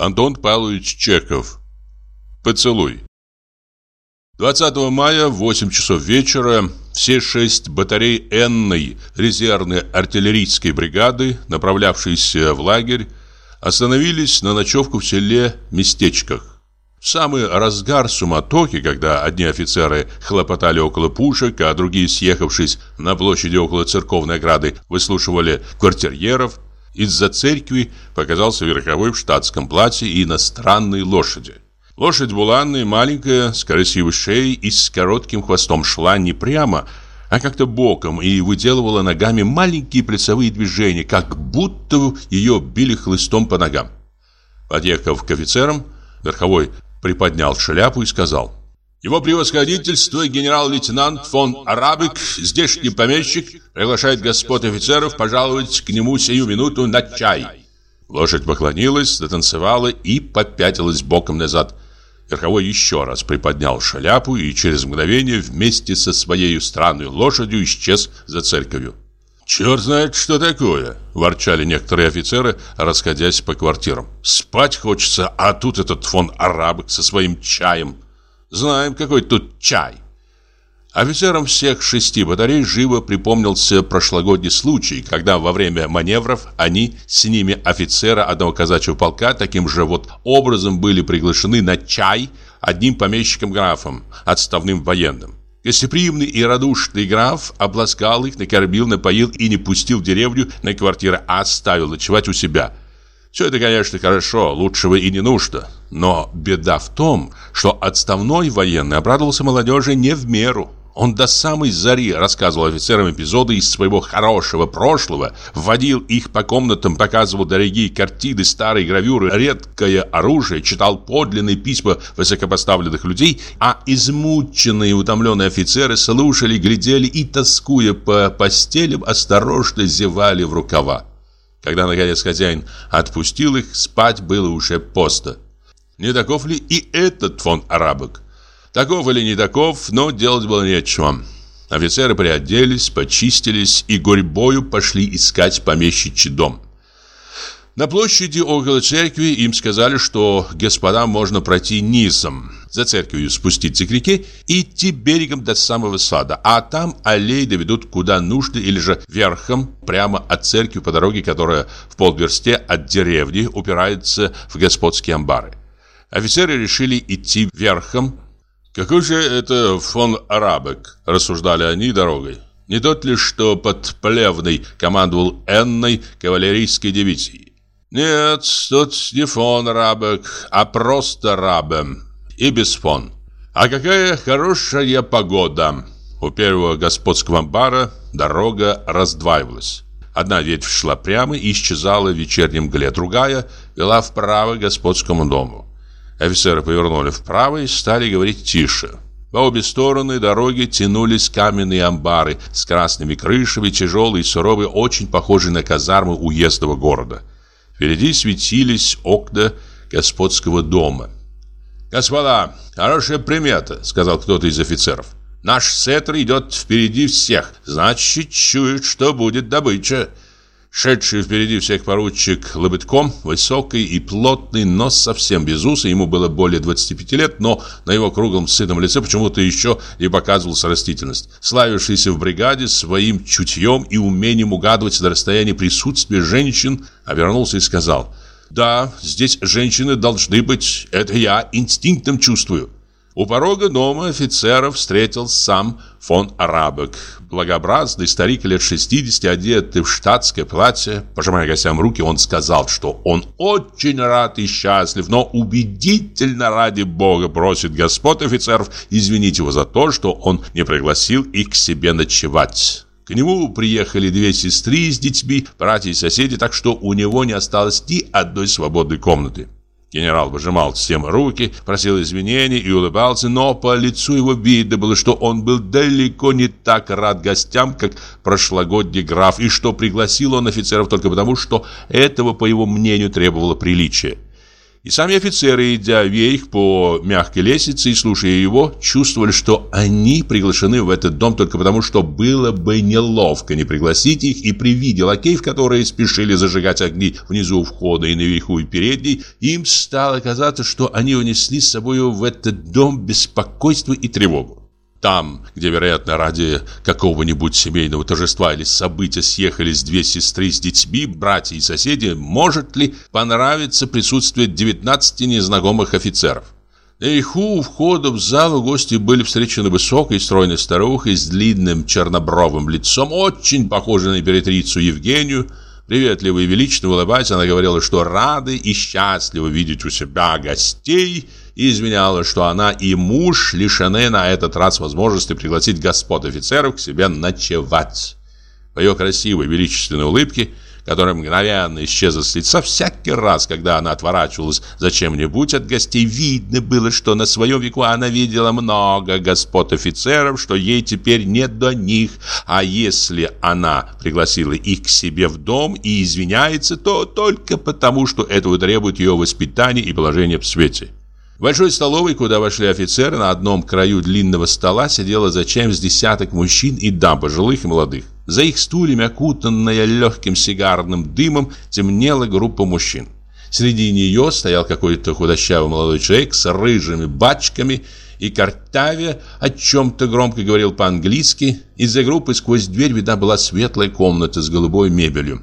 Антон Павлович Чеков. Поцелуй. 20 мая в 8 часов вечера все шесть батарей Энной резервной артиллерийской бригады, направлявшиеся в лагерь, остановились на ночевку в селе Местечках. В самый разгар суматохи, когда одни офицеры хлопотали около пушек, а другие, съехавшись на площади около церковной ограды, выслушивали квартирьеров, из-за церкви показался верховой в штатском платье и иностранной лошади. Лошадь буланная, маленькая, с красивой шеей и с коротким хвостом шла не прямо, а как-то боком и выделывала ногами маленькие плясовые движения, как будто ее били хлыстом по ногам. Подъехав к офицерам, верховой приподнял шляпу и сказал его превосходительство генерал-лейтенант фон Арабик, здешний помещик, приглашает господ офицеров пожаловать к нему сию минуту на чай. Лошадь поклонилась, затанцевала и попятилась боком назад. Верховой еще раз приподнял шляпу и через мгновение вместе со своей странной лошадью исчез за церковью. «Черт знает, что такое!» – ворчали некоторые офицеры, расходясь по квартирам. «Спать хочется, а тут этот фон Арабик со своим чаем!» Знаем, какой тут чай. Офицерам всех шести батарей живо припомнился прошлогодний случай, когда во время маневров они с ними офицера одного казачьего полка таким же вот образом были приглашены на чай одним помещиком-графом, отставным военным. Гостеприимный и радушный граф обласкал их, накормил, напоил и не пустил в деревню на квартиры, а оставил ночевать у себя – все это, конечно, хорошо, лучшего и не нужно. Но беда в том, что отставной военный обрадовался молодежи не в меру. Он до самой зари рассказывал офицерам эпизоды из своего хорошего прошлого, вводил их по комнатам, показывал дорогие картины, старые гравюры, редкое оружие, читал подлинные письма высокопоставленных людей, а измученные и утомленные офицеры слушали, глядели и, тоскуя по постелям, осторожно зевали в рукава. Когда, наконец, хозяин отпустил их, спать было уже поздно. Не таков ли и этот фон арабок? Таков или не таков, но делать было нечего. Офицеры приоделись, почистились и горьбою пошли искать помещичий дом. На площади около церкви им сказали, что господам можно пройти низом, за церковью спуститься к реке идти берегом до самого сада, а там аллеи доведут куда нужно или же верхом, прямо от церкви по дороге, которая в полверсте от деревни упирается в господские амбары. Офицеры решили идти верхом. «Какой же это фон Арабек?» – рассуждали они дорогой. Не тот ли, что под Плевной командовал Энной кавалерийской дивизией? Нет, тут не фон Рабек, а просто Рабем. И без фон. А какая хорошая погода. У первого господского амбара дорога раздваивалась. Одна ветвь шла прямо и исчезала в вечернем мгле, другая вела вправо к господскому дому. Офицеры повернули вправо и стали говорить тише. По обе стороны дороги тянулись каменные амбары с красными крышами, тяжелые и суровые, очень похожие на казармы уездного города. Впереди светились окна господского дома. «Господа, хорошая примета», — сказал кто-то из офицеров. «Наш сетр идет впереди всех, значит, чует, что будет добыча». Шедший впереди всех поручик Лобытком, высокий и плотный, но совсем без уса, ему было более 25 лет, но на его круглом сытом лице почему-то еще не показывалась растительность. Славившийся в бригаде своим чутьем и умением угадывать на расстоянии присутствия женщин, обернулся и сказал «Да, здесь женщины должны быть, это я инстинктом чувствую». У порога дома офицеров встретил сам фон Арабек, благообразный старик лет 60, одетый в штатское платье. Пожимая гостям руки, он сказал, что он очень рад и счастлив, но убедительно ради бога просит господ офицеров извинить его за то, что он не пригласил их к себе ночевать. К нему приехали две сестры с детьми, братья и соседи, так что у него не осталось ни одной свободной комнаты. Генерал пожимал всем руки, просил извинений и улыбался, но по лицу его видно было, что он был далеко не так рад гостям, как прошлогодний граф, и что пригласил он офицеров только потому, что этого, по его мнению, требовало приличия. И сами офицеры, идя вверх по мягкой лестнице и слушая его, чувствовали, что они приглашены в этот дом только потому, что было бы неловко не пригласить их, и при виде лакеев, которые спешили зажигать огни внизу у входа и наверху и передней, им стало казаться, что они унесли с собой в этот дом беспокойство и тревогу. Там, где, вероятно, ради какого-нибудь семейного торжества или события съехались две сестры с детьми, братья и соседи, может ли понравиться присутствие 19 незнакомых офицеров? Наверху у входа в зал гости были встречены высокой стройной старухой с длинным чернобровым лицом, очень похожей на императрицу Евгению. Приветливо и величественно улыбаясь, она говорила, что рады и счастливы видеть у себя гостей – и изменяла, что она и муж лишены на этот раз возможности пригласить господ офицеров к себе ночевать. По ее красивой величественной улыбке, которая мгновенно исчезла с лица, всякий раз, когда она отворачивалась за чем-нибудь от гостей, видно было, что на своем веку она видела много господ офицеров, что ей теперь нет до них, а если она пригласила их к себе в дом и извиняется, то только потому, что этого требует ее воспитание и положение в свете. В большой столовой, куда вошли офицеры, на одном краю длинного стола сидело за чаем с десяток мужчин и дам, пожилых и молодых. За их стульями, окутанная легким сигарным дымом, темнела группа мужчин. Среди нее стоял какой-то худощавый молодой человек с рыжими бачками и картавя о чем-то громко говорил по-английски. Из-за группы сквозь дверь видна была светлая комната с голубой мебелью.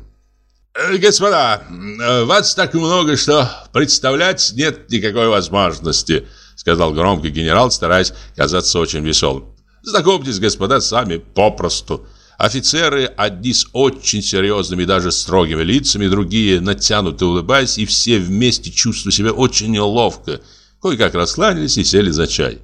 Э, «Господа, э, вас так много, что представлять нет никакой возможности», сказал громко генерал, стараясь казаться очень веселым. «Знакомьтесь, господа, сами попросту». Офицеры, одни с очень серьезными, даже строгими лицами, другие натянуто улыбаясь, и все вместе чувствуя себя очень неловко, кое-как раскланялись и сели за чай.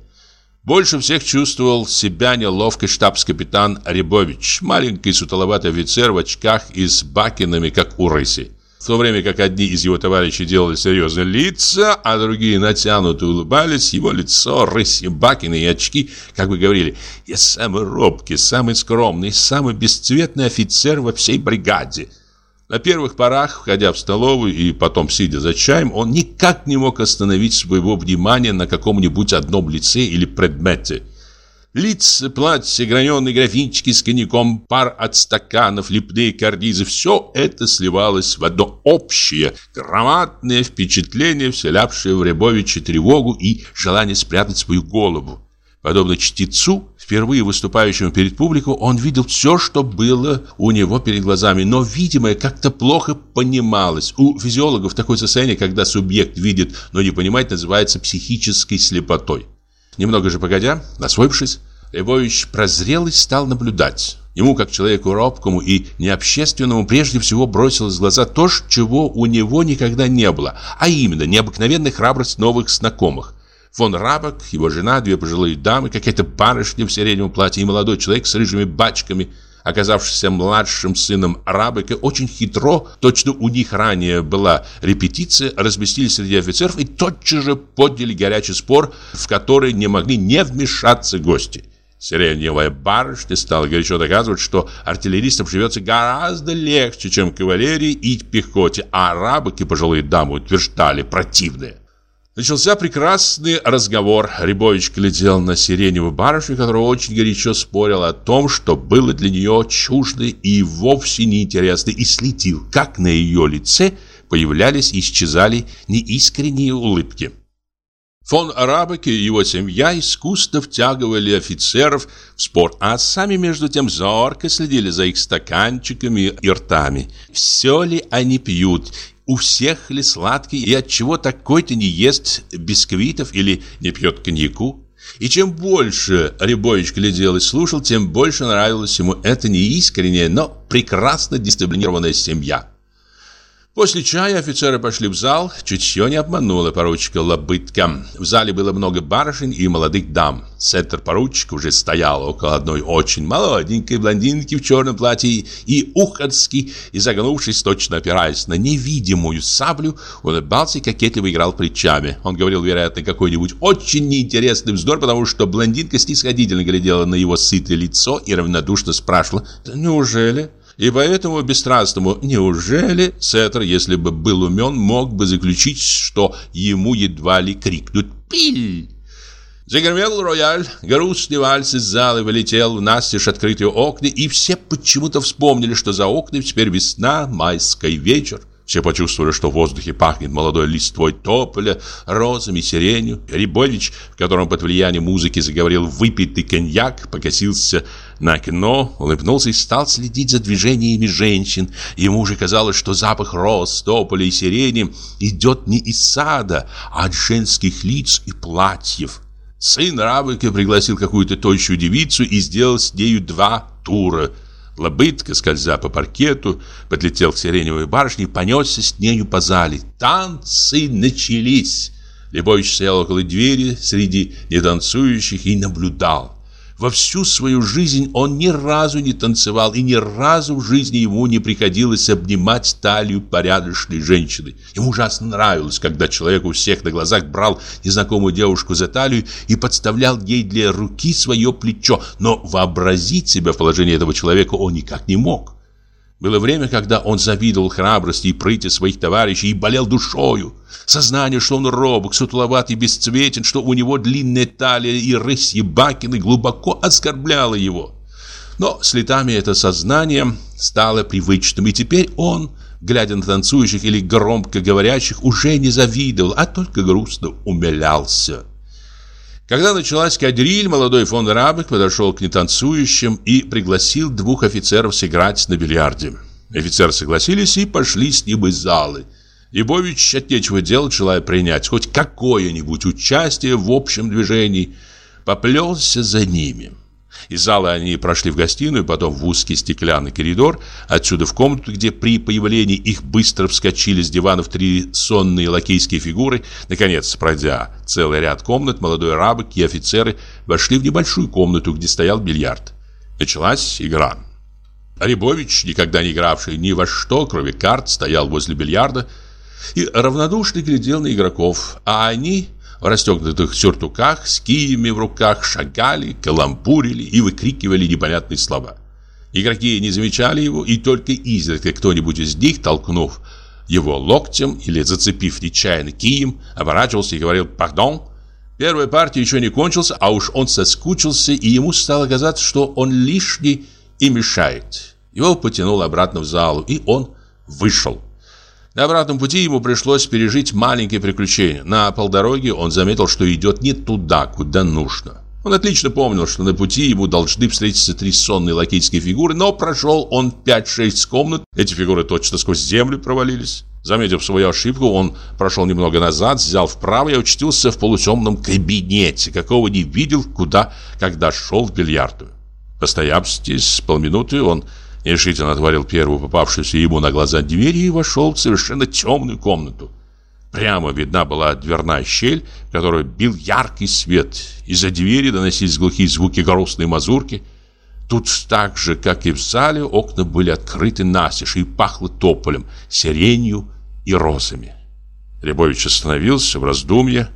Больше всех чувствовал себя неловко штабс-капитан Рябович, маленький сутуловатый офицер в очках и с бакинами, как у рыси. В то время как одни из его товарищей делали серьезные лица, а другие натянуто улыбались, его лицо, рыси, бакины и очки, как бы говорили, «Я самый робкий, самый скромный, самый бесцветный офицер во всей бригаде». На первых порах, входя в столовую и потом сидя за чаем, он никак не мог остановить своего внимания на каком-нибудь одном лице или предмете. Лица, платья, граненые графинчики с коньяком, пар от стаканов, лепные карнизы – все это сливалось в одно общее, громадное впечатление, вселявшее в Рябовича тревогу и желание спрятать свою голову. Подобно чтецу, впервые выступающему перед публикой, он видел все, что было у него перед глазами, но видимое как-то плохо понималось. У физиологов такое состояние, когда субъект видит, но не понимает, называется психической слепотой. Немного же погодя, насвоившись, Львович прозрел и стал наблюдать. Ему, как человеку робкому и необщественному, прежде всего бросилось в глаза то, чего у него никогда не было, а именно необыкновенная храбрость новых знакомых – Фон Рабок, его жена, две пожилые дамы, какая-то барышня в сиреневом платье и молодой человек с рыжими бачками, оказавшийся младшим сыном Рабека, очень хитро, точно у них ранее была репетиция, разместились среди офицеров и тотчас же подняли горячий спор, в который не могли не вмешаться гости. Сиреневая барышня стала горячо доказывать, что артиллеристам живется гораздо легче, чем кавалерии и пехоте, а арабок и пожилые дамы утверждали противное. Начался прекрасный разговор. Рябович глядел на сиреневую барышню, которая очень горячо спорила о том, что было для нее чуждо и вовсе неинтересно, и следил, как на ее лице появлялись и исчезали неискренние улыбки. Фон Арабек и его семья искусно втягивали офицеров в спор, а сами между тем зорко следили за их стаканчиками и ртами. Все ли они пьют у всех ли сладкий и от чего такой-то не ест бисквитов или не пьет коньяку? И чем больше Рябович глядел и слушал, тем больше нравилась ему эта неискренняя, но прекрасно дисциплинированная семья. После чая офицеры пошли в зал. Чутье не обмануло поручика Лобытка. В зале было много барышень и молодых дам. Сеттер поручик уже стоял около одной очень молоденькой блондинки в черном платье и Ухарский, изогнувшись, точно опираясь на невидимую саблю, улыбался и кокетливо играл плечами. Он говорил, вероятно, какой-нибудь очень неинтересный вздор, потому что блондинка снисходительно глядела на его сытое лицо и равнодушно спрашивала «Неужели?» И поэтому бесстрастному «неужели?» Сеттер, если бы был умен, мог бы заключить, что ему едва ли крикнут «пиль!» Загремел рояль, грустный вальс из зала вылетел в настежь открытые окна, и все почему-то вспомнили, что за окнами теперь весна, майский вечер. Все почувствовали, что в воздухе пахнет молодой листвой тополя, розами, сиренью. Рябович, в котором под влиянием музыки заговорил выпитый коньяк, покосился на окно, улыбнулся и стал следить за движениями женщин. Ему уже казалось, что запах роз, тополя и сирени идет не из сада, а от женских лиц и платьев. Сын Рабыка пригласил какую-то тощую девицу и сделал с нею два тура. Лобытка, скользя по паркету, подлетел к сиреневой барышне и понесся с нею по зале. Танцы начались. Лебович стоял около двери среди нетанцующих и наблюдал. Во всю свою жизнь он ни разу не танцевал, и ни разу в жизни ему не приходилось обнимать талию порядочной женщины. Ему ужасно нравилось, когда человек у всех на глазах брал незнакомую девушку за талию и подставлял ей для руки свое плечо, но вообразить себя в положении этого человека он никак не мог. Было время, когда он завидовал храбрости и прыти своих товарищей и болел душою. Сознание, что он робок, сутуловат и бесцветен, что у него длинная талия и рысьи бакины глубоко оскорбляло его. Но с летами это сознание стало привычным, и теперь он, глядя на танцующих или громко говорящих, уже не завидовал, а только грустно умилялся. Когда началась кадриль, молодой фон Рабек подошел к нетанцующим и пригласил двух офицеров сыграть на бильярде. Офицеры согласились и пошли с ним из залы. Ебович от нечего делать, желая принять хоть какое-нибудь участие в общем движении, поплелся за ними. Из зала они прошли в гостиную, потом в узкий стеклянный коридор, отсюда в комнату, где при появлении их быстро вскочили с диванов три сонные лакейские фигуры. Наконец, пройдя целый ряд комнат, молодой рабок и офицеры вошли в небольшую комнату, где стоял бильярд. Началась игра. Рябович, никогда не игравший ни во что, кроме карт, стоял возле бильярда и равнодушно глядел на игроков, а они в расстегнутых сюртуках, с киями в руках, шагали, каламбурили и выкрикивали непонятные слова. Игроки не замечали его, и только изредка кто-нибудь из них, толкнув его локтем или зацепив нечаянно кием, оборачивался и говорил «Пардон». Первая партия еще не кончилась, а уж он соскучился, и ему стало казаться, что он лишний и мешает. Его потянул обратно в залу, и он вышел. На обратном пути ему пришлось пережить маленькие приключения. На полдороге он заметил, что идет не туда, куда нужно. Он отлично помнил, что на пути ему должны встретиться три сонные лакейские фигуры, но прошел он 5-6 комнат, эти фигуры точно сквозь землю провалились. Заметив свою ошибку, он прошел немного назад, взял вправо и очутился в полутемном кабинете, какого не видел, куда, когда шел в бильярдную. Постояв здесь полминуты, он Решительно отворил первую попавшуюся ему на глаза дверь и вошел в совершенно темную комнату. Прямо видна была дверная щель, в которую бил яркий свет. Из-за двери доносились глухие звуки грустной мазурки. Тут так же, как и в зале, окна были открыты настежь и пахло тополем, сиренью и розами. Рябович остановился в раздумье.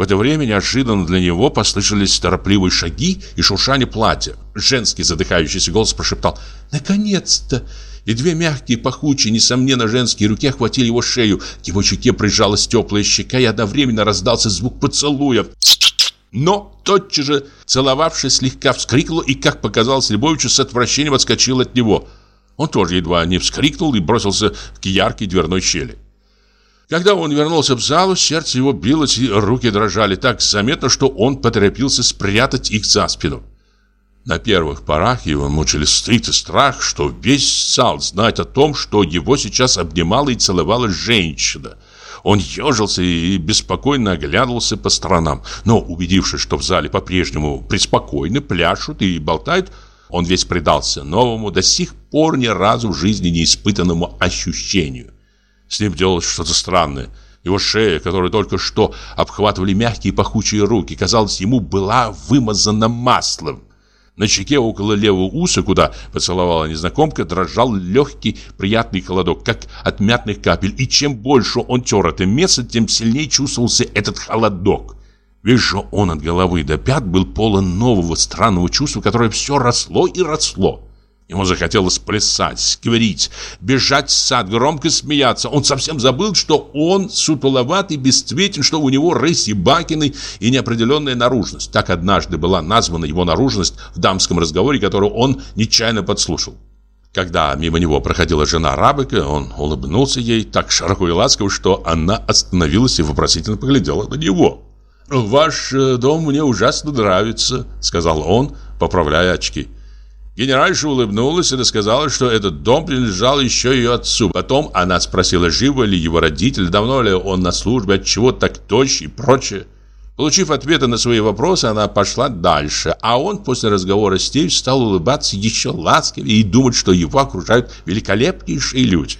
В это время неожиданно для него послышались торопливые шаги и шуршание платья. Женский задыхающийся голос прошептал «Наконец-то!» И две мягкие, пахучие, несомненно, женские руки охватили его шею. К его щеке прижалась теплая щека, и одновременно раздался звук поцелуя. Но тотчас же, целовавшись, слегка вскрикнула и, как показалось Лебовичу, с отвращением отскочил от него. Он тоже едва не вскрикнул и бросился к яркой дверной щели. Когда он вернулся в залу, сердце его билось и руки дрожали так заметно, что он поторопился спрятать их за спину. На первых порах его мучили стыд и страх, что весь зал знает о том, что его сейчас обнимала и целовала женщина. Он ежился и беспокойно оглядывался по сторонам, но, убедившись, что в зале по-прежнему преспокойно пляшут и болтают, он весь предался новому, до сих пор ни разу в жизни не испытанному ощущению. С ним делалось что-то странное. Его шея, которую только что обхватывали мягкие пахучие руки, казалось, ему была вымазана маслом. На щеке около левого уса, куда поцеловала незнакомка, дрожал легкий приятный холодок, как от мятных капель. И чем больше он тер это место, тем сильнее чувствовался этот холодок. Весь же он от головы до пят был полон нового странного чувства, которое все росло и росло. Ему захотелось плясать, скверить, бежать в сад, громко смеяться. Он совсем забыл, что он сутуловатый, бесцветен, что у него рыси бакины и неопределенная наружность. Так однажды была названа его наружность в дамском разговоре, который он нечаянно подслушал. Когда мимо него проходила жена Рабека, он улыбнулся ей так широко и ласково, что она остановилась и вопросительно поглядела на него. «Ваш э, дом мне ужасно нравится», — сказал он, поправляя очки. Генеральша улыбнулась и рассказала, что этот дом принадлежал еще ее отцу. Потом она спросила, живы ли его родители, давно ли он на службе, от чего так точь и прочее. Получив ответы на свои вопросы, она пошла дальше, а он после разговора с ней стал улыбаться еще ласковее и думать, что его окружают великолепнейшие люди.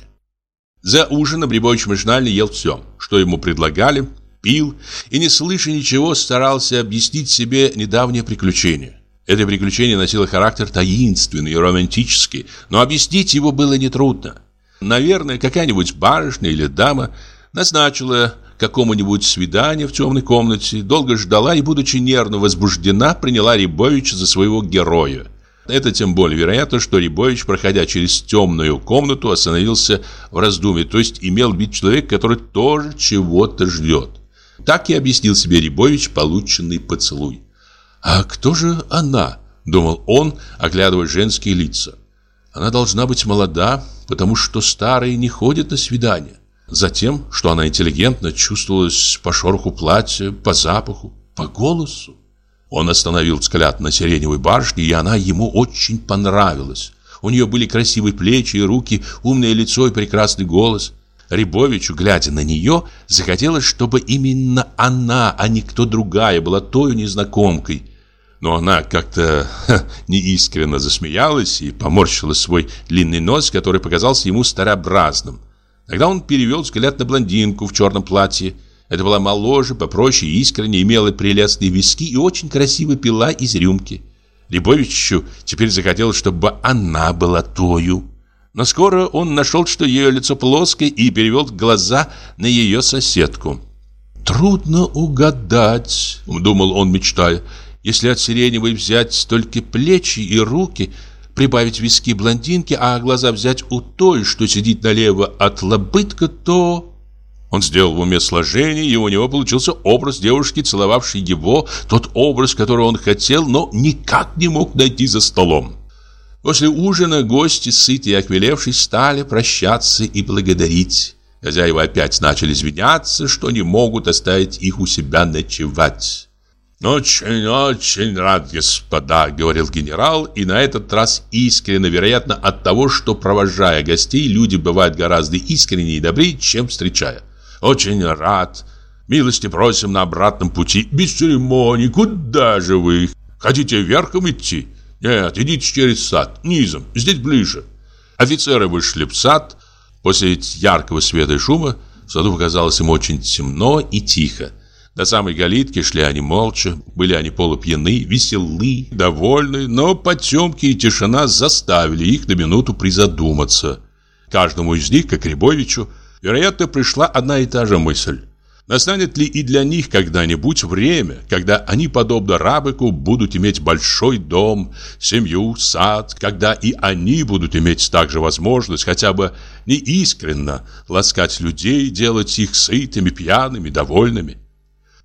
За ужином Рябович машинально ел все, что ему предлагали, пил и, не слыша ничего, старался объяснить себе недавнее приключение. Это приключение носило характер таинственный и романтический, но объяснить его было нетрудно. Наверное, какая-нибудь барышня или дама назначила какому-нибудь свидание в темной комнате, долго ждала и, будучи нервно возбуждена, приняла Рябовича за своего героя. Это тем более вероятно, что Рябович, проходя через темную комнату, остановился в раздумье, то есть имел вид человека, который тоже чего-то ждет. Так и объяснил себе Рябович полученный поцелуй. «А кто же она?» – думал он, оглядывая женские лица. «Она должна быть молода, потому что старые не ходят на свидания. Затем, что она интеллигентно чувствовалась по шороху платья, по запаху, по голосу. Он остановил взгляд на сиреневой башне, и она ему очень понравилась. У нее были красивые плечи и руки, умное лицо и прекрасный голос. Рябовичу, глядя на нее, захотелось, чтобы именно она, а не кто другая, была той незнакомкой, но она как-то неискренно засмеялась и поморщила свой длинный нос, который показался ему старообразным. Тогда он перевел взгляд на блондинку в черном платье. Это была моложе, попроще и искренне, имела прелестные виски и очень красиво пила из рюмки. Лебовичу теперь захотелось, чтобы она была тою. Но скоро он нашел, что ее лицо плоское, и перевел глаза на ее соседку. «Трудно угадать», — думал он, мечтая, — если от сиреневой взять только плечи и руки, прибавить виски блондинки, а глаза взять у той, что сидит налево от лобытка, то... Он сделал в уме сложение, и у него получился образ девушки, целовавшей его, тот образ, который он хотел, но никак не мог найти за столом. После ужина гости, сытые и оквелевшие, стали прощаться и благодарить. Хозяева опять начали извиняться, что не могут оставить их у себя ночевать. «Очень-очень рад, господа», — говорил генерал, и на этот раз искренне, вероятно, от того, что, провожая гостей, люди бывают гораздо искреннее и добрее, чем встречая. «Очень рад. Милости просим на обратном пути. Без церемоний. Куда же вы? Хотите верхом идти? Нет, идите через сад, низом, здесь ближе». Офицеры вышли в сад. После яркого света и шума в саду показалось им очень темно и тихо. До самой галитки шли они молча, были они полупьяны, веселы, довольны, но потемки и тишина заставили их на минуту призадуматься. Каждому из них, как Рябовичу, вероятно, пришла одна и та же мысль. Настанет ли и для них когда-нибудь время, когда они, подобно Рабыку, будут иметь большой дом, семью, сад, когда и они будут иметь также возможность хотя бы неискренно ласкать людей, делать их сытыми, пьяными, довольными?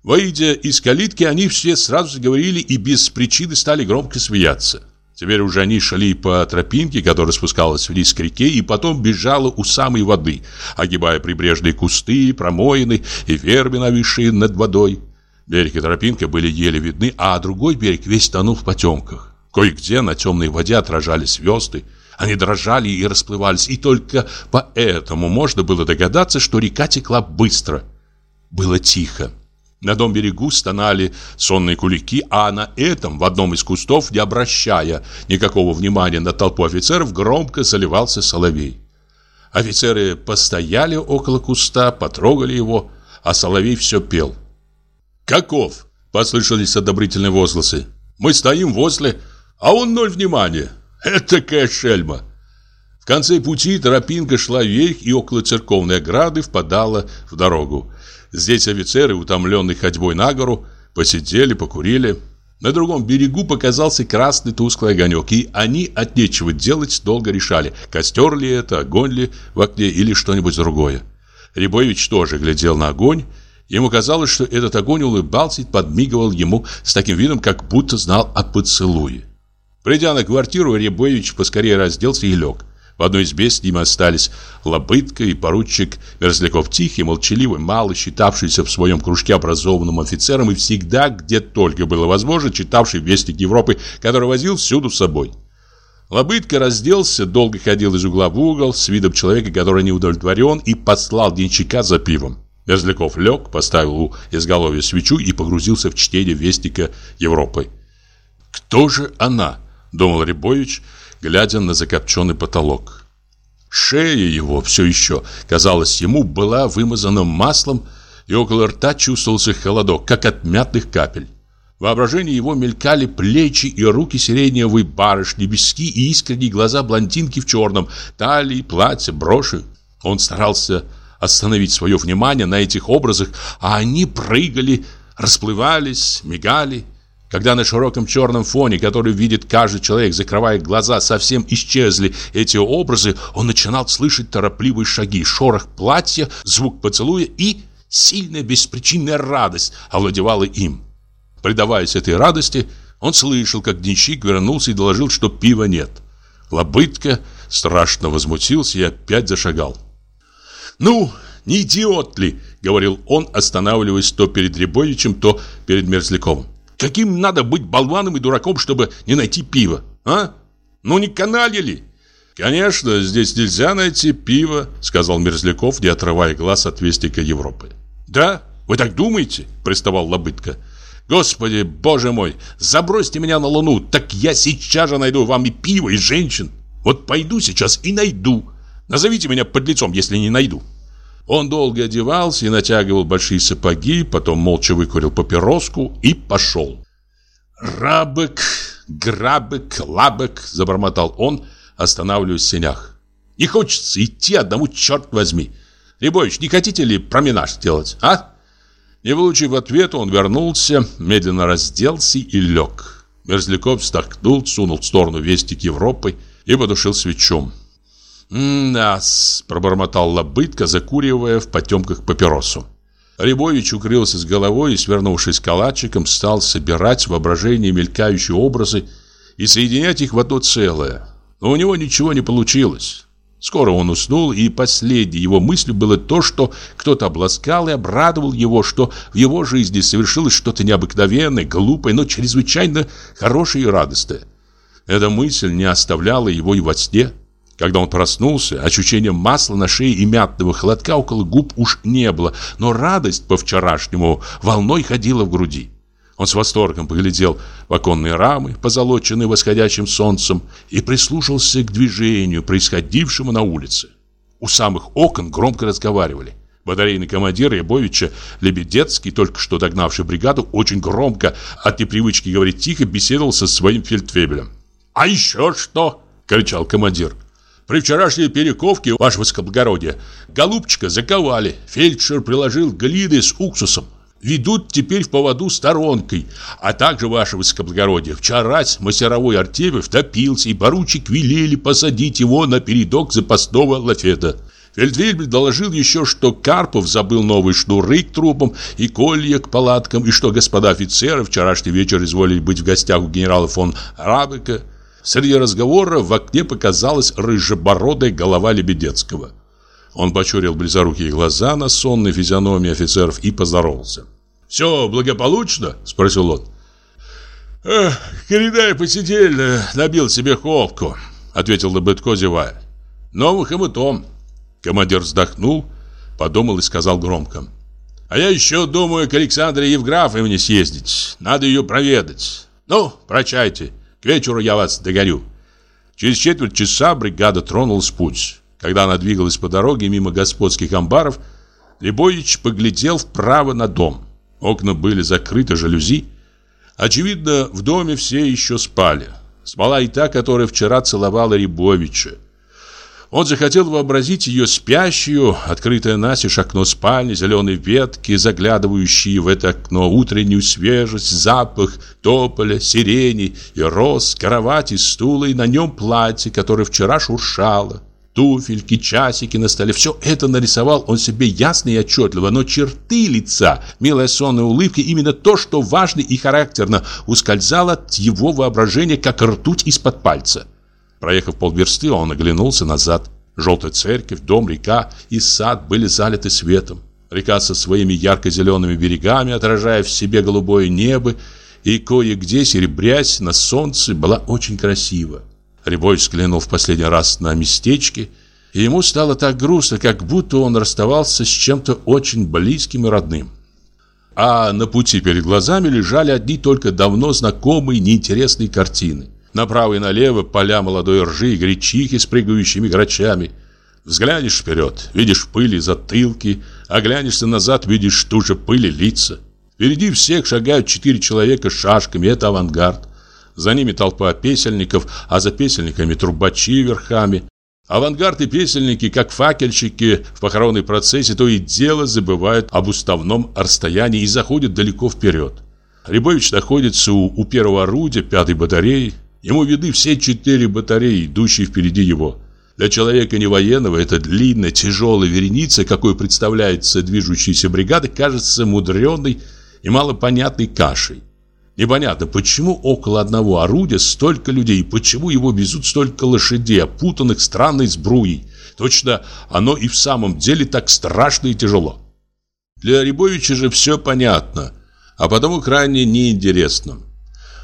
Выйдя из калитки, они все сразу заговорили и без причины стали громко смеяться. Теперь уже они шли по тропинке, которая спускалась вниз к реке и потом бежала у самой воды, огибая прибрежные кусты, промоины и верби, нависшие над водой. Берег и тропинка были еле видны, а другой берег весь тонул в потемках. Кое-где на темной воде отражались звезды. Они дрожали и расплывались, и только поэтому можно было догадаться, что река текла быстро. Было тихо. На том берегу стонали сонные кулики, а на этом, в одном из кустов, не обращая никакого внимания на толпу офицеров, громко заливался соловей. Офицеры постояли около куста, потрогали его, а соловей все пел. «Каков?» – послышались одобрительные возгласы. «Мы стоим возле, а он ноль внимания. Это какая шельма!» В конце пути тропинка шла вверх и около церковной ограды впадала в дорогу. Здесь офицеры, утомленные ходьбой на гору, посидели, покурили. На другом берегу показался красный тусклый огонек, и они от нечего делать долго решали, костер ли это, огонь ли в окне или что-нибудь другое. Рябович тоже глядел на огонь. Ему казалось, что этот огонь улыбался и подмигивал ему с таким видом, как будто знал о поцелуе. Придя на квартиру, Рябович поскорее разделся и лег. В одной избе с ним остались Лобытка и поручик Мерзляков тихий, молчаливый, мало считавшийся в своем кружке образованным офицером и всегда, где только было возможно, читавший Вестник Европы, который возил всюду с собой. Лобытка разделся, долго ходил из угла в угол с видом человека, который не удовлетворен, и послал денщика за пивом. Мерзляков лег, поставил у изголовья свечу и погрузился в чтение Вестника Европы. «Кто же она?» – думал Рябович – глядя на закопченный потолок. Шея его все еще, казалось ему, была вымазана маслом, и около рта чувствовался холодок, как от мятных капель. В воображении его мелькали плечи и руки сиреневой барышни, виски и искренние глаза блондинки в черном, талии, платье, броши. Он старался остановить свое внимание на этих образах, а они прыгали, расплывались, мигали. Когда на широком черном фоне, который видит каждый человек, закрывая глаза, совсем исчезли эти образы, он начинал слышать торопливые шаги, шорох платья, звук поцелуя и сильная беспричинная радость овладевала им. Предаваясь этой радости, он слышал, как денщик вернулся и доложил, что пива нет. Лобытка страшно возмутился и опять зашагал. «Ну, не идиот ли?» — говорил он, останавливаясь то перед Рябовичем, то перед Мерзляковым. Каким надо быть болваном и дураком, чтобы не найти пива, а? Ну не каналья ли? Конечно, здесь нельзя найти пиво, сказал Мерзляков, не отрывая глаз от вестника Европы. Да? Вы так думаете? Приставал Лобытка. Господи, боже мой, забросьте меня на луну, так я сейчас же найду вам и пиво, и женщин. Вот пойду сейчас и найду. Назовите меня под лицом, если не найду. Он долго одевался и натягивал большие сапоги, потом молча выкурил папироску и пошел. «Рабек, грабек, лабек», — забормотал он, останавливаясь в сенях. «Не хочется идти одному, черт возьми. Рябович, не хотите ли променаж сделать, а?» Не получив ответа, он вернулся, медленно разделся и лег. Мерзляков вздохнул, сунул в сторону вестик Европы и подушил свечом. «М-да-с», пробормотал Лобытка, закуривая в потемках папиросу. Рябович укрылся с головой и, свернувшись калачиком, стал собирать в воображении мелькающие образы и соединять их в одно целое. Но у него ничего не получилось. Скоро он уснул, и последней его мыслью было то, что кто-то обласкал и обрадовал его, что в его жизни совершилось что-то необыкновенное, глупое, но чрезвычайно хорошее и радостное. Эта мысль не оставляла его и во сне. Когда он проснулся, ощущения масла на шее и мятного холодка около губ уж не было, но радость по-вчерашнему волной ходила в груди. Он с восторгом поглядел в оконные рамы, позолоченные восходящим солнцем, и прислушался к движению, происходившему на улице. У самых окон громко разговаривали. Батарейный командир Ябовича Лебедецкий, только что догнавший бригаду, очень громко, от непривычки говорить тихо, беседовал со своим фельдфебелем. «А еще что?» – кричал командир. При вчерашней перековке, ваше высокоблагородие, голубчика заковали. Фельдшер приложил глины с уксусом. Ведут теперь в поводу сторонкой. А также, ваше высокоблагородие, вчера мастеровой Артемьев топился, и поручик велели посадить его на передок запасного лафета. Фельдвельм доложил еще, что Карпов забыл новые шнуры к трупам и колья к палаткам, и что господа офицеры вчерашний вечер изволили быть в гостях у генерала фон Рабека. Среди разговора в окне показалась рыжебородая голова Лебедецкого. Он почурил близорукие глаза на сонной физиономии офицеров и поздоровался. «Все благополучно?» – спросил он. «Эх, коренной посетитель набил себе холку», – ответил Лебедко, зевая. «Новых и том». Командир вздохнул, подумал и сказал громко. «А я еще думаю к Александре Евграфовне съездить. Надо ее проведать. Ну, прощайте». Вечеру я вас догорю. Через четверть часа бригада тронулась в путь. Когда она двигалась по дороге мимо господских амбаров, Лебович поглядел вправо на дом. Окна были закрыты жалюзи. Очевидно, в доме все еще спали. Спала и та, которая вчера целовала Рябовича. Он захотел вообразить ее спящую, открытое настежь окно спальни, зеленые ветки, заглядывающие в это окно, утреннюю свежесть, запах тополя, сирени и роз, кровати, стула и на нем платье, которое вчера шуршало. Туфельки, часики на столе, все это нарисовал он себе ясно и отчетливо, но черты лица, милая сонная улыбка, именно то, что важно и характерно, ускользало от его воображения, как ртуть из-под пальца. Проехав полверсты, он оглянулся назад. Желтая церковь, дом, река и сад были залиты светом. Река со своими ярко-зелеными берегами, отражая в себе голубое небо, и кое-где, серебрясь на солнце, была очень красива. Рябой взглянул в последний раз на местечки, и ему стало так грустно, как будто он расставался с чем-то очень близким и родным. А на пути перед глазами лежали одни только давно знакомые неинтересные картины. Направо и налево поля молодой ржи и гречихи с прыгающими грачами. Взглянешь вперед, видишь пыли затылки, а глянешься назад, видишь ту же пыль и лица. Впереди всех шагают четыре человека с шашками, это авангард. За ними толпа песельников, а за песельниками трубачи верхами. Авангард и песельники, как факельщики в похоронной процессе, то и дело забывают об уставном расстоянии и заходят далеко вперед. Рябович находится у, у первого орудия пятой батареи, Ему видны все четыре батареи, идущие впереди его. Для человека не военного эта длинная, тяжелая вереница, какой представляется движущейся бригады, кажется мудреной и малопонятной кашей. Непонятно, почему около одного орудия столько людей, почему его везут столько лошадей, опутанных странной сбруей. Точно оно и в самом деле так страшно и тяжело. Для Рябовича же все понятно, а потому крайне неинтересно.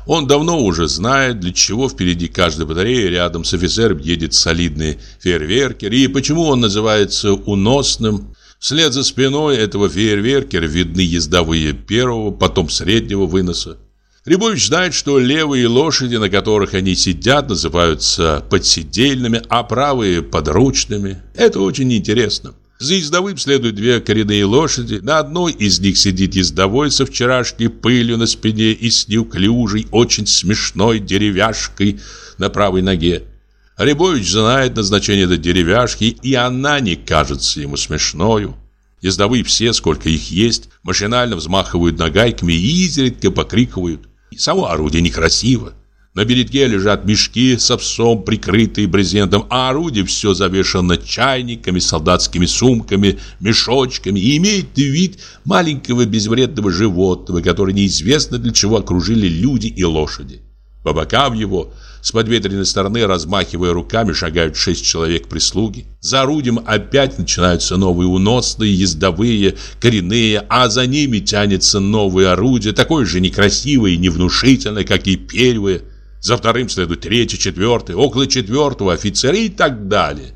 Он давно уже знает, для чего впереди каждой батареи рядом с офицером едет солидный фейерверкер и почему он называется уносным. Вслед за спиной этого фейерверкера видны ездовые первого, потом среднего выноса. Рябович знает, что левые лошади, на которых они сидят, называются подсидельными, а правые – подручными. Это очень интересно. За ездовым следуют две коренные лошади. На одной из них сидит ездовой со вчерашней пылью на спине и с неуклюжей, очень смешной деревяшкой на правой ноге. Рябович знает назначение этой деревяшки, и она не кажется ему смешною. Ездовые все, сколько их есть, машинально взмахивают нагайками и изредка покрикивают. И само орудие некрасиво. На береге лежат мешки с овсом, прикрытые брезентом, а орудие все завешено чайниками, солдатскими сумками, мешочками и имеет вид маленького безвредного животного, которое неизвестно для чего окружили люди и лошади. По бокам его, с подветренной стороны, размахивая руками, шагают шесть человек прислуги. За орудием опять начинаются новые уносные, ездовые, коренные, а за ними тянется новое орудие, такое же некрасивое и невнушительное, как и первое. За вторым следует третий, четвертый, около четвертого офицеры и так далее.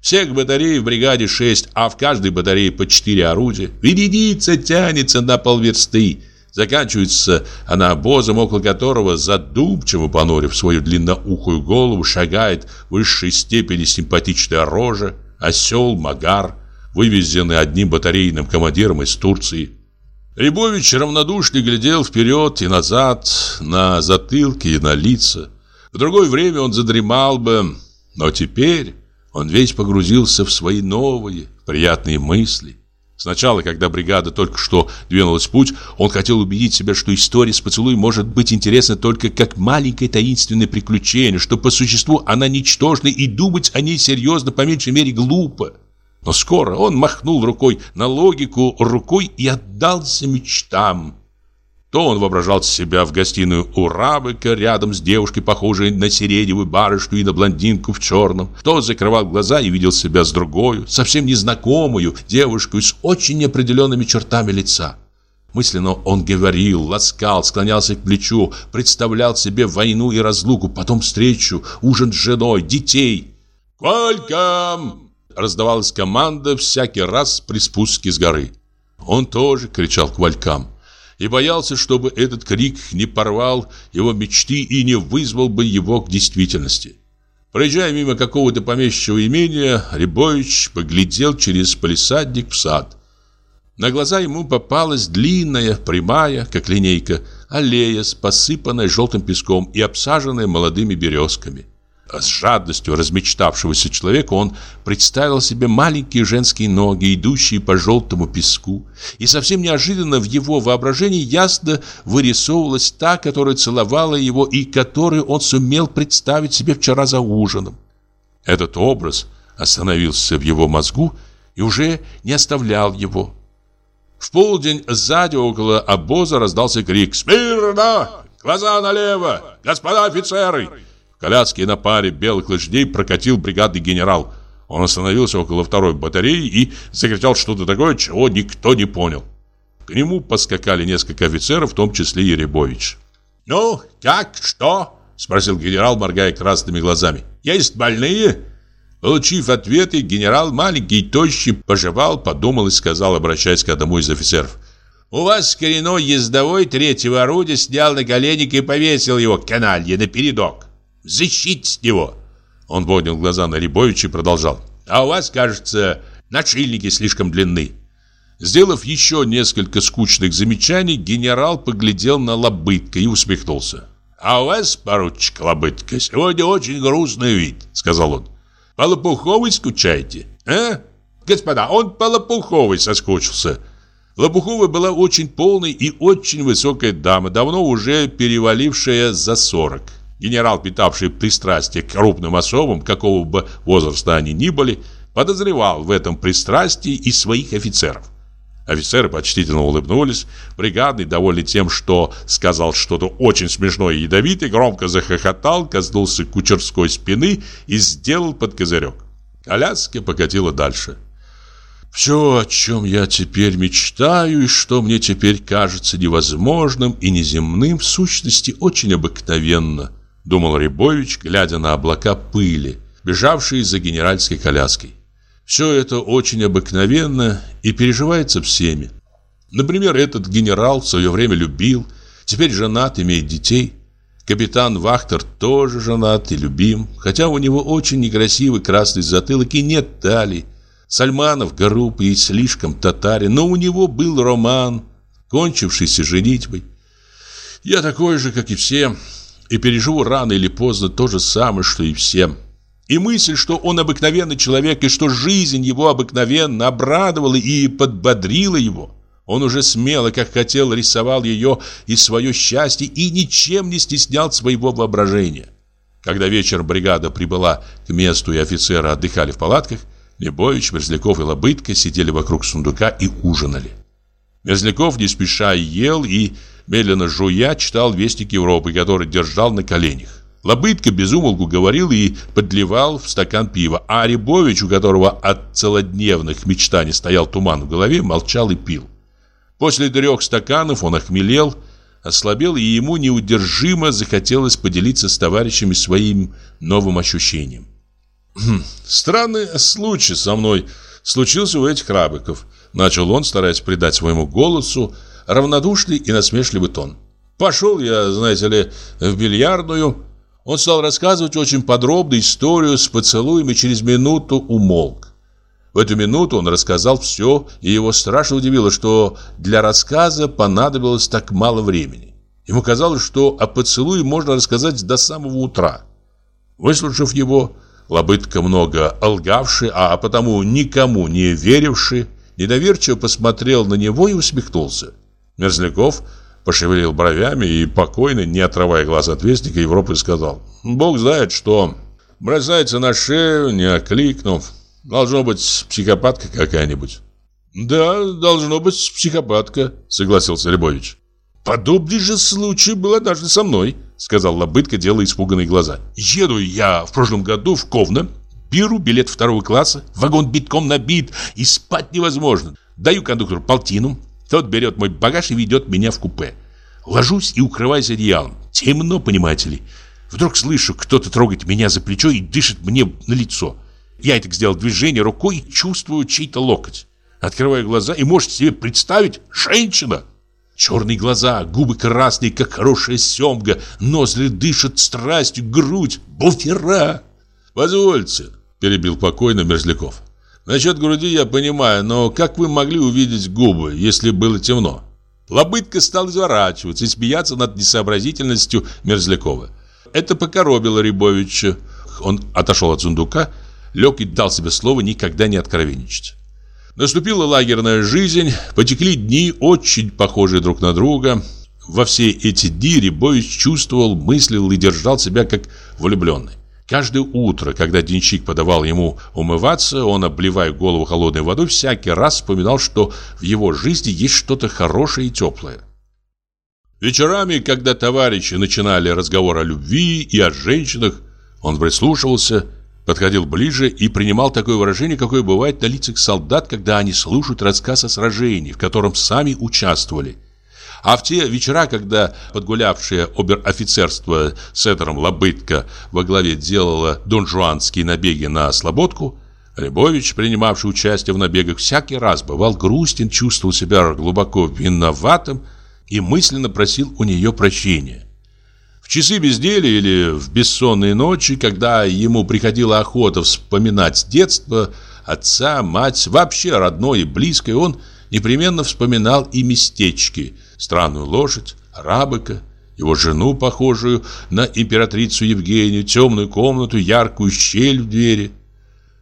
Всех батарей в бригаде шесть, а в каждой батарее по четыре орудия. Вереница тянется на полверсты. Заканчивается она обозом, около которого, задумчиво понурив свою длинноухую голову, шагает в высшей степени симпатичная рожа, осел Магар, вывезенный одним батарейным командиром из Турции. Рябович равнодушно глядел вперед и назад, на затылки и на лица. В другое время он задремал бы, но теперь он весь погрузился в свои новые, приятные мысли. Сначала, когда бригада только что двинулась в путь, он хотел убедить себя, что история с поцелуем может быть интересна только как маленькое таинственное приключение, что по существу она ничтожна и думать о ней серьезно по меньшей мере глупо. Но скоро он махнул рукой на логику рукой и отдался мечтам. То он воображал себя в гостиную у Рабыка рядом с девушкой, похожей на сиреневую барышню и на блондинку в черном. То закрывал глаза и видел себя с другой, совсем незнакомую девушкой с очень неопределенными чертами лица. Мысленно он говорил, ласкал, склонялся к плечу, представлял себе войну и разлуку, потом встречу, ужин с женой, детей. «Колька!» Раздавалась команда всякий раз при спуске с горы. Он тоже кричал к валькам и боялся, чтобы этот крик не порвал его мечты и не вызвал бы его к действительности. Проезжая мимо какого-то помещичьего имения, Рябович поглядел через палисадник в сад. На глаза ему попалась длинная, прямая, как линейка, аллея с посыпанной желтым песком и обсаженная молодыми березками. С жадностью размечтавшегося человека он представил себе маленькие женские ноги, идущие по желтому песку, и совсем неожиданно в его воображении ясно вырисовывалась та, которая целовала его и которую он сумел представить себе вчера за ужином. Этот образ остановился в его мозгу и уже не оставлял его. В полдень сзади около обоза раздался крик «Смирно! Глаза налево! Господа офицеры!» Коляске на паре белых лошадей прокатил бригадный генерал. Он остановился около второй батареи и закричал что-то такое, чего никто не понял. К нему поскакали несколько офицеров, в том числе и Рябович. «Ну, как, что?» – спросил генерал, моргая красными глазами. «Есть больные?» Получив ответы, генерал, маленький и тощий, пожевал, подумал и сказал, обращаясь к одному из офицеров. «У вас коренной ездовой третьего орудия снял на коленник и повесил его, каналье, на передок. Защитить его!» Он поднял глаза на Рябовича и продолжал. «А у вас, кажется, начильники слишком длинны». Сделав еще несколько скучных замечаний, генерал поглядел на Лобытка и усмехнулся. «А у вас, поручик Лобытка, сегодня очень грустный вид», — сказал он. По Лопуховой скучаете, а? Господа, он по Лопуховой соскучился. Лопухова была очень полной и очень высокая дама, давно уже перевалившая за 40. Генерал, питавший пристрастие к крупным особам, какого бы возраста они ни были, подозревал в этом пристрастии и своих офицеров. Офицеры почтительно улыбнулись. Бригадный, довольный тем, что сказал что-то очень смешное и ядовитое, громко захохотал, коснулся кучерской спины и сделал под козырек. Коляска покатила дальше. «Все, о чем я теперь мечтаю и что мне теперь кажется невозможным и неземным, в сущности очень обыкновенно», думал Рябович, глядя на облака пыли, бежавшие за генеральской коляской. Все это очень обыкновенно и переживается всеми. Например, этот генерал в свое время любил, теперь женат, имеет детей. Капитан Вахтер тоже женат и любим, хотя у него очень некрасивый красный затылок и нет талии. Сальманов груб и слишком татарин, но у него был роман, кончившийся женитьбой. Я такой же, как и все, и переживу рано или поздно то же самое, что и все. И мысль, что он обыкновенный человек, и что жизнь его обыкновенно обрадовала и подбодрила его. Он уже смело, как хотел, рисовал ее и свое счастье, и ничем не стеснял своего воображения. Когда вечером бригада прибыла к месту, и офицеры отдыхали в палатках, Лебович, Мерзляков и Лобытка сидели вокруг сундука и ужинали. Мерзляков не спеша ел и, медленно жуя, читал «Вестник Европы», который держал на коленях. Лобытка безумолку говорил и подливал в стакан пива, а Рябович, у которого от целодневных мечтаний стоял туман в голове, молчал и пил. После трех стаканов он охмелел, ослабел, и ему неудержимо захотелось поделиться с товарищами своим новым ощущением. «Хм, «Странный случай со мной случился у этих рабыков», начал он, стараясь придать своему голосу равнодушный и насмешливый тон. «Пошел я, знаете ли, в бильярдную, он стал рассказывать очень подробно историю с поцелуем и через минуту умолк. В эту минуту он рассказал все, и его страшно удивило, что для рассказа понадобилось так мало времени. Ему казалось, что о поцелуе можно рассказать до самого утра. Выслушав его, Лобытка много лгавший, а потому никому не веривший, недоверчиво посмотрел на него и усмехнулся. Мерзляков – пошевелил бровями и покойно, не отрывая глаз от вестника Европы, сказал «Бог знает, что бросается на шею, не окликнув. Должно быть психопатка какая-нибудь». «Да, должно быть психопатка», — согласился Лебович. «Подобный же случай был однажды со мной», — сказал Лобытка, делая испуганные глаза. «Еду я в прошлом году в Ковно, беру билет второго класса, вагон битком набит, и спать невозможно. Даю кондуктору полтину, тот берет мой багаж и ведет меня в купе. Ложусь и укрываюсь одеялом. Темно, понимаете ли. Вдруг слышу, кто-то трогает меня за плечо и дышит мне на лицо. Я это сделал движение рукой и чувствую чей-то локоть. Открываю глаза и можете себе представить, женщина. Черные глаза, губы красные, как хорошая семга, ноздри дышат страстью, грудь, буфера. «Позвольте», – перебил покойно Мерзляков. Насчет груди я понимаю, но как вы могли увидеть губы, если было темно? Лобытка стал изворачиваться и смеяться над несообразительностью Мерзлякова. Это покоробило Рябовича. он отошел от сундука, лег и дал себе слово никогда не откровенничать. Наступила лагерная жизнь, потекли дни, очень похожие друг на друга. Во все эти дни Рябович чувствовал, мыслил и держал себя как влюбленный. Каждое утро, когда денщик подавал ему умываться, он, обливая голову холодной водой, всякий раз вспоминал, что в его жизни есть что-то хорошее и теплое. Вечерами, когда товарищи начинали разговор о любви и о женщинах, он прислушивался, подходил ближе и принимал такое выражение, какое бывает на лицах солдат, когда они слушают рассказ о сражении, в котором сами участвовали. А в те вечера, когда подгулявшее обер-офицерство с Эдером Лобытко во главе делало донжуанские набеги на Слободку, Рябович, принимавший участие в набегах, всякий раз бывал грустен, чувствовал себя глубоко виноватым и мысленно просил у нее прощения. В часы безделия или в бессонные ночи, когда ему приходила охота вспоминать детство, отца, мать, вообще родное и близкое, он непременно вспоминал и местечки, странную лошадь, рабыка, его жену, похожую на императрицу Евгению, темную комнату, яркую щель в двери.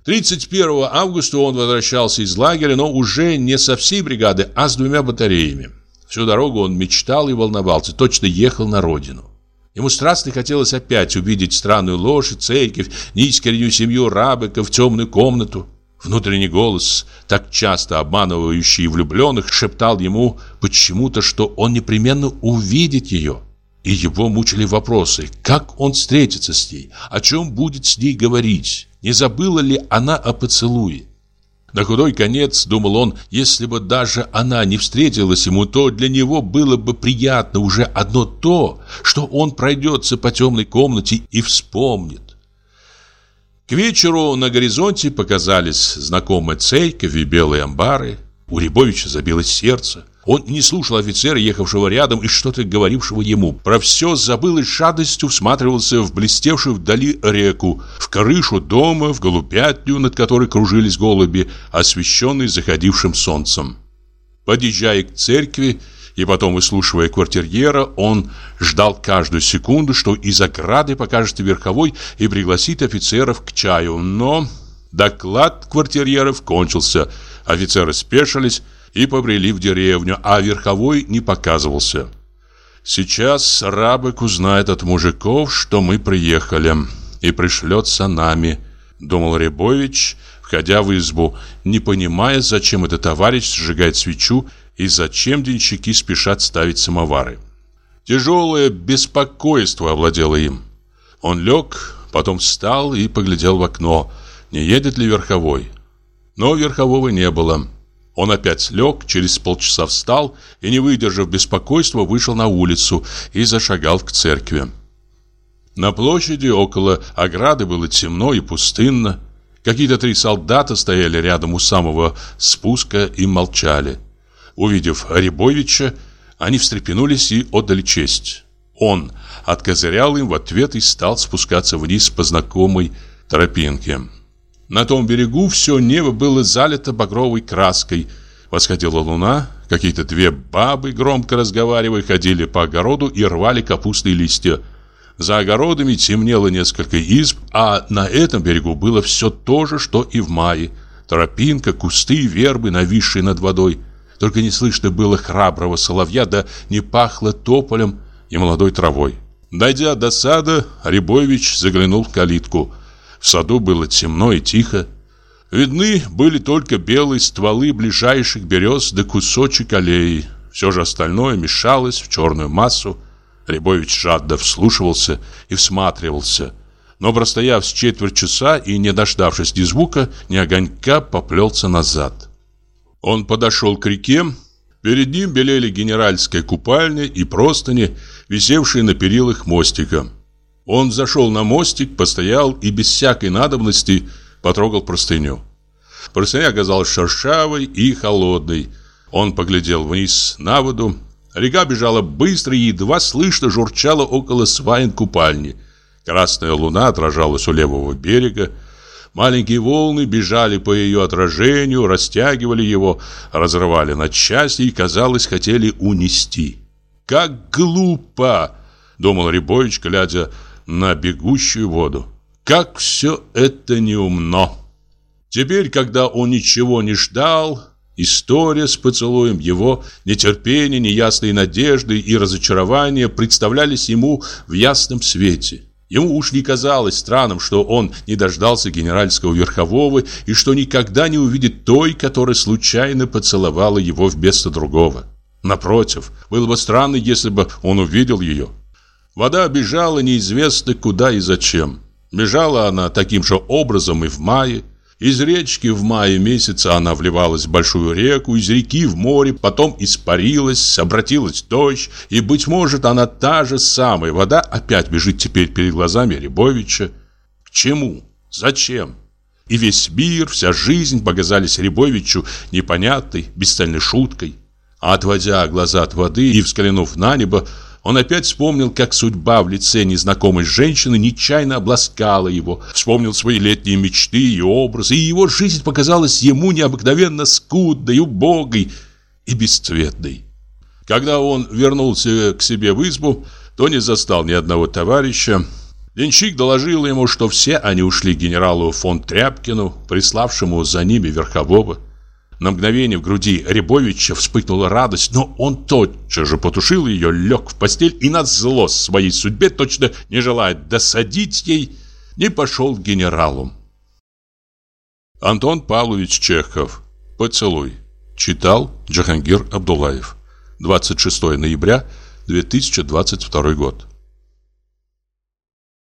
31 августа он возвращался из лагеря, но уже не со всей бригады, а с двумя батареями. Всю дорогу он мечтал и волновался, точно ехал на родину. Ему страстно хотелось опять увидеть странную лошадь, церковь, неискреннюю семью рабыков, темную комнату. Внутренний голос, так часто обманывающий влюбленных, шептал ему почему-то, что он непременно увидит ее. И его мучили вопросы, как он встретится с ней, о чем будет с ней говорить, не забыла ли она о поцелуе. На худой конец, думал он, если бы даже она не встретилась ему, то для него было бы приятно уже одно то, что он пройдется по темной комнате и вспомнит. К вечеру на горизонте показались знакомые церковь и белые амбары. У Рябовича забилось сердце. Он не слушал офицера, ехавшего рядом и что-то говорившего ему. Про все забыл и с жадностью всматривался в блестевшую вдали реку, в крышу дома, в голубятню, над которой кружились голуби, освещенные заходившим солнцем. Подъезжая к церкви, и потом, выслушивая квартирьера, он ждал каждую секунду, что из ограды покажет верховой и пригласит офицеров к чаю. Но доклад квартирьеров кончился. Офицеры спешились и побрели в деревню, а верховой не показывался. «Сейчас рабык узнает от мужиков, что мы приехали, и пришлет за нами», — думал Рябович, входя в избу, не понимая, зачем этот товарищ сжигает свечу и зачем денщики спешат ставить самовары. Тяжелое беспокойство овладело им. Он лег, потом встал и поглядел в окно, не едет ли верховой. Но верхового не было. Он опять лег, через полчаса встал и, не выдержав беспокойства, вышел на улицу и зашагал к церкви. На площади около ограды было темно и пустынно. Какие-то три солдата стояли рядом у самого спуска и молчали. Увидев Рябовича, они встрепенулись и отдали честь. Он откозырял им в ответ и стал спускаться вниз по знакомой тропинке. На том берегу все небо было залито багровой краской. Восходила луна, какие-то две бабы, громко разговаривая, ходили по огороду и рвали капустные листья. За огородами темнело несколько изб, а на этом берегу было все то же, что и в мае. Тропинка, кусты, вербы, нависшие над водой – только не слышно было храброго соловья, да не пахло тополем и молодой травой. Дойдя до сада, Рябович заглянул в калитку. В саду было темно и тихо. Видны были только белые стволы ближайших берез да кусочек аллеи. Все же остальное мешалось в черную массу. Рябович жадно вслушивался и всматривался. Но, простояв с четверть часа и не дождавшись ни звука, ни огонька, поплелся назад. Он подошел к реке. Перед ним белели генеральская купальня и простыни, висевшие на перилах мостика. Он зашел на мостик, постоял и без всякой надобности потрогал простыню. Простыня оказалась шершавой и холодной. Он поглядел вниз на воду. Река бежала быстро и едва слышно журчала около сваин купальни. Красная луна отражалась у левого берега. Маленькие волны бежали по ее отражению, растягивали его, разрывали на части и, казалось, хотели унести. «Как глупо!» — думал Рябович, глядя на бегущую воду. Как все это неумно. Теперь, когда он ничего не ждал, история с поцелуем его, нетерпение, неясные надежды и разочарования представлялись ему в ясном свете. Ему уж не казалось странным, что он не дождался генеральского верхового и что никогда не увидит той, которая случайно поцеловала его вместо другого. Напротив, было бы странно, если бы он увидел ее. Вода бежала неизвестно куда и зачем. Бежала она таким же образом и в мае, из речки в мае месяце она вливалась в большую реку, из реки в море, потом испарилась, обратилась в дождь, и, быть может, она та же самая вода опять бежит теперь перед глазами Рябовича. К чему? Зачем? И весь мир, вся жизнь показались Рябовичу непонятной, бесцельной шуткой. А отводя глаза от воды и взглянув на небо, он опять вспомнил, как судьба в лице незнакомой женщины нечаянно обласкала его. Вспомнил свои летние мечты и образы, и его жизнь показалась ему необыкновенно скудной, убогой и бесцветной. Когда он вернулся к себе в избу, то не застал ни одного товарища. Денщик доложил ему, что все они ушли генералу фон Тряпкину, приславшему за ними верхового. На мгновение в груди Рябовича вспыхнула радость, но он тотчас же потушил ее, лег в постель и на зло своей судьбе, точно не желая досадить ей, не пошел к генералу. Антон Павлович Чехов. Поцелуй. Читал Джахангир Абдулаев. 26 ноября 2022 год.